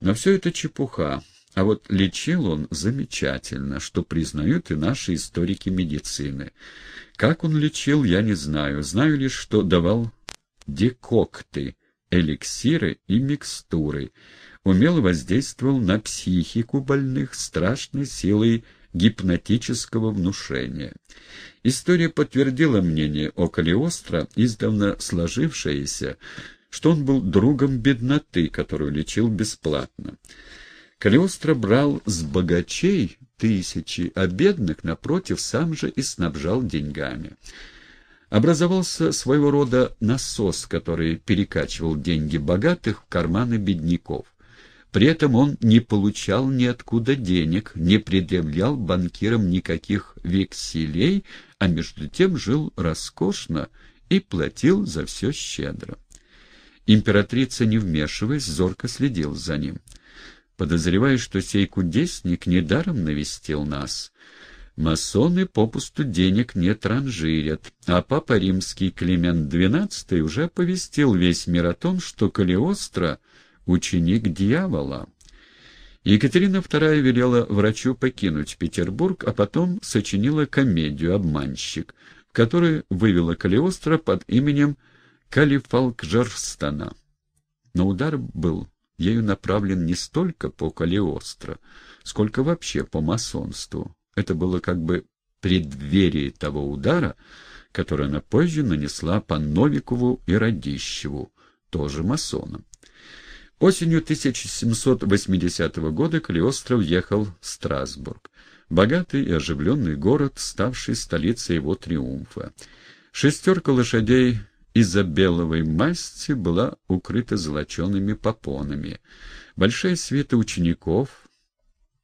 Но все это чепуха. А вот лечил он замечательно, что признают и наши историки медицины. Как он лечил, я не знаю. Знаю лишь, что давал декокты, эликсиры и микстуры. Умело воздействовал на психику больных страшной силой гипнотического внушения. История подтвердила мнение о Калиостро, издавна сложившееся, что он был другом бедноты, которую лечил бесплатно. Калиостро брал с богачей тысячи, а бедных, напротив, сам же и снабжал деньгами. Образовался своего рода насос, который перекачивал деньги богатых в карманы бедняков. При этом он не получал ниоткуда денег, не предъявлял банкирам никаких векселей, а между тем жил роскошно и платил за все щедро. Императрица, не вмешиваясь, зорко следил за ним. Подозревая, что сей кудесник недаром навестил нас. Масоны попусту денег не транжирят, а папа римский Климент XII уже оповестил весь мир о том, что Калиостро — ученик дьявола. Екатерина II велела врачу покинуть Петербург, а потом сочинила комедию «Обманщик», в которой вывела Калиостро под именем Калифалкжерстона. Но удар был ею направлен не столько по Калиостро, сколько вообще по масонству. Это было как бы преддверие того удара, который она позже нанесла по Новикову и Радищеву, тоже масонам. Осенью 1780 года Калиостро въехал в Страсбург, богатый и оживленный город, ставший столицей его триумфа. Шестерка лошадей из-за беловой масти была укрыта золочеными попонами. Большая света учеников,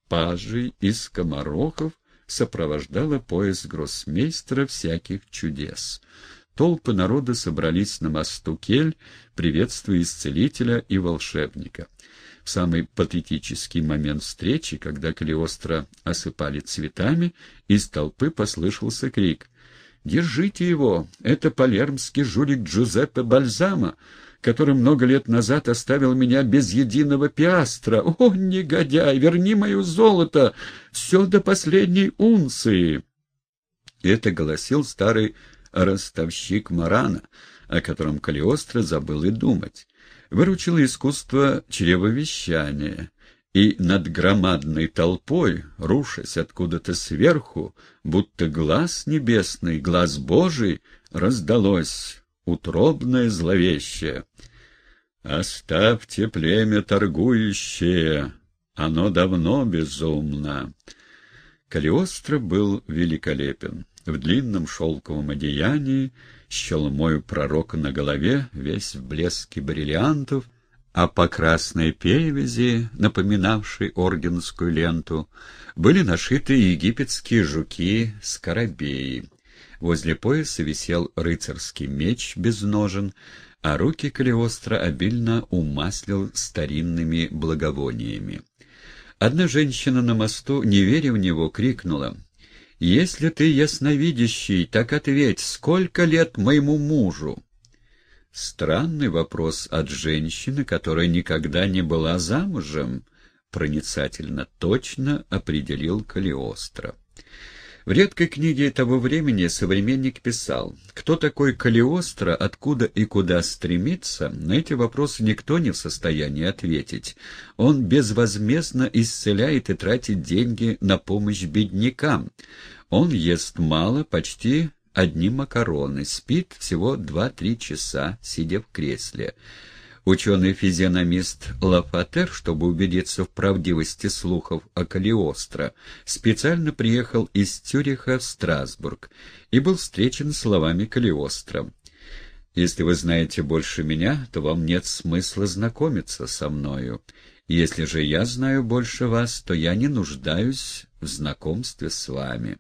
пажей и скоморохов сопровождала поезд гроссмейстера всяких чудес. Толпы народа собрались на мосту Кель, приветствуя исцелителя и волшебника. В самый патетический момент встречи, когда Калиостро осыпали цветами, из толпы послышался крик — Держите его! Это палермский жулик Джузеппе Бальзама, который много лет назад оставил меня без единого пиастра. О, негодяй, верни мое золото! Все до последней унции!» Это голосил старый ростовщик Марана, о котором Калиостро забыл и думать. Выручило искусство чревовещания — и над громадной толпой, рушась откуда-то сверху, будто глаз небесный, глаз Божий, раздалось утробное зловещее. «Оставьте племя торгующее, оно давно безумно». Калиостро был великолепен. В длинном шелковом одеянии, с челмою пророка на голове, весь в блеске бриллиантов — а по красной перевязи, напоминавшей орденскую ленту, были нашиты египетские жуки-скоробеи. Возле пояса висел рыцарский меч без ножен, а руки Калиостро обильно умаслил старинными благовониями. Одна женщина на мосту, не веря в него, крикнула — «Если ты ясновидящий, так ответь, сколько лет моему мужу?» Странный вопрос от женщины, которая никогда не была замужем, проницательно точно определил Калиостро. В редкой книге того времени современник писал, кто такой Калиостро, откуда и куда стремится, на эти вопросы никто не в состоянии ответить. Он безвозмездно исцеляет и тратит деньги на помощь беднякам. Он ест мало, почти одни макароны, спит всего 2-3 часа, сидя в кресле. Ученый-физиономист Лафатер, чтобы убедиться в правдивости слухов о Калиостро, специально приехал из Цюриха в Страсбург и был встречен словами Калиостро. «Если вы знаете больше меня, то вам нет смысла знакомиться со мною. Если же я знаю больше вас, то я не нуждаюсь в знакомстве с вами».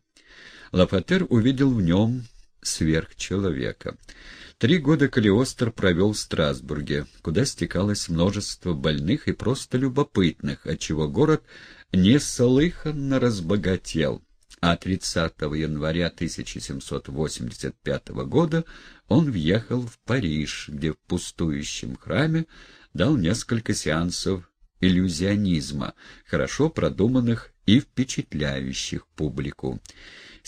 Лафатер увидел в нем сверхчеловека. Три года Калиостро провел в Страсбурге, куда стекалось множество больных и просто любопытных, отчего город неслыханно разбогател. А 30 января 1785 года он въехал в Париж, где в пустующем храме дал несколько сеансов иллюзионизма, хорошо продуманных и впечатляющих публику.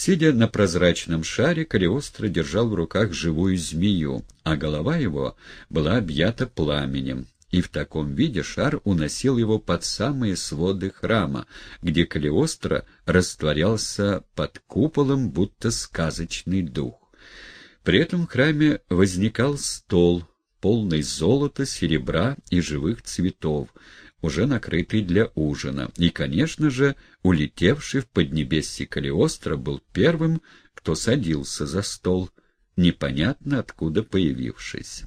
Сидя на прозрачном шаре, Калиостро держал в руках живую змею, а голова его была объята пламенем, и в таком виде шар уносил его под самые своды храма, где Калиостро растворялся под куполом, будто сказочный дух. При этом в храме возникал стол, полный золота, серебра и живых цветов, уже накрытый для ужина, и, конечно же, улетевший в Поднебесье Калиостро был первым, кто садился за стол, непонятно откуда появившись.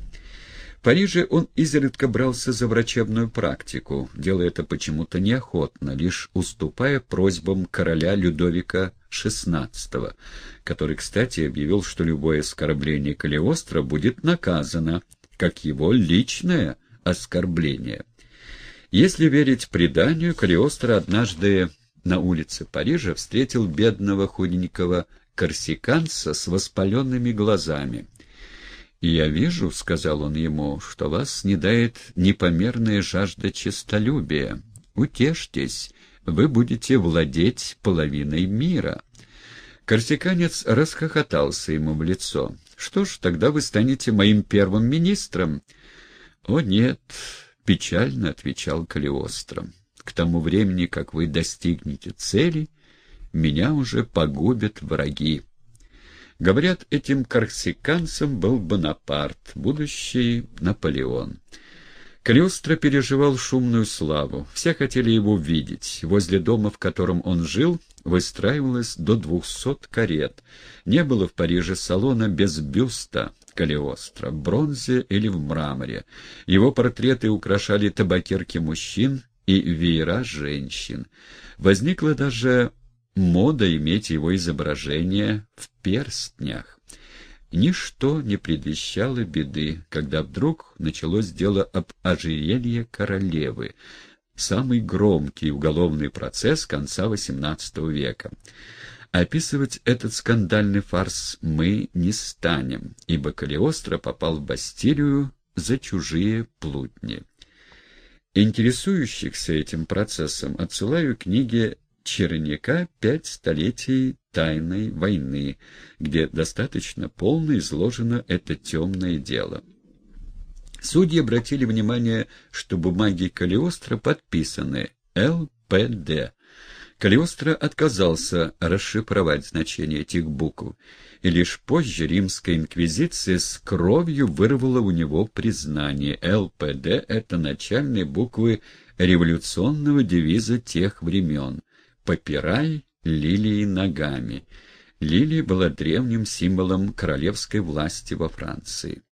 В Париже он изредка брался за врачебную практику, делая это почему-то неохотно, лишь уступая просьбам короля Людовика XVI, который, кстати, объявил, что любое оскорбление Калиостро будет наказано, как его личное оскорбление. Если верить преданию, Калиостро однажды на улице Парижа встретил бедного худенького корсиканца с воспаленными глазами. «И я вижу, — сказал он ему, — что вас не дает непомерная жажда честолюбия. Утешьтесь, вы будете владеть половиной мира». Корсиканец расхохотался ему в лицо. «Что ж, тогда вы станете моим первым министром». «О, нет!» — печально отвечал Калиостро. «К тому времени, как вы достигнете цели, меня уже погубят враги». Говорят, этим корсиканцем был Бонапарт, будущий Наполеон. Калиостро переживал шумную славу. Все хотели его видеть. Возле дома, в котором он жил, выстраивалось до двухсот карет. Не было в Париже салона без бюста Калиостро, в бронзе или в мраморе. Его портреты украшали табакерки мужчин и веера женщин. Возникла даже мода иметь его изображение в перстнях. Ничто не предвещало беды, когда вдруг началось дело об ожерелье королевы, самый громкий уголовный процесс конца XVIII века. Описывать этот скандальный фарс мы не станем, ибо Калиостро попал в Бастилию за чужие плутни. Интересующихся этим процессом отсылаю книги Черняка «Пять столетий тайной войны», где достаточно полно изложено это темное дело. Судьи обратили внимание, что бумаги Калиостро подписаны «ЛПД», Калиостро отказался расшифровать значение этих букв, и лишь позже римская инквизиция с кровью вырвала у него признание. ЛПД — это начальные буквы революционного девиза тех времен «Попирай лилии ногами». Лилия была древним символом королевской власти во Франции.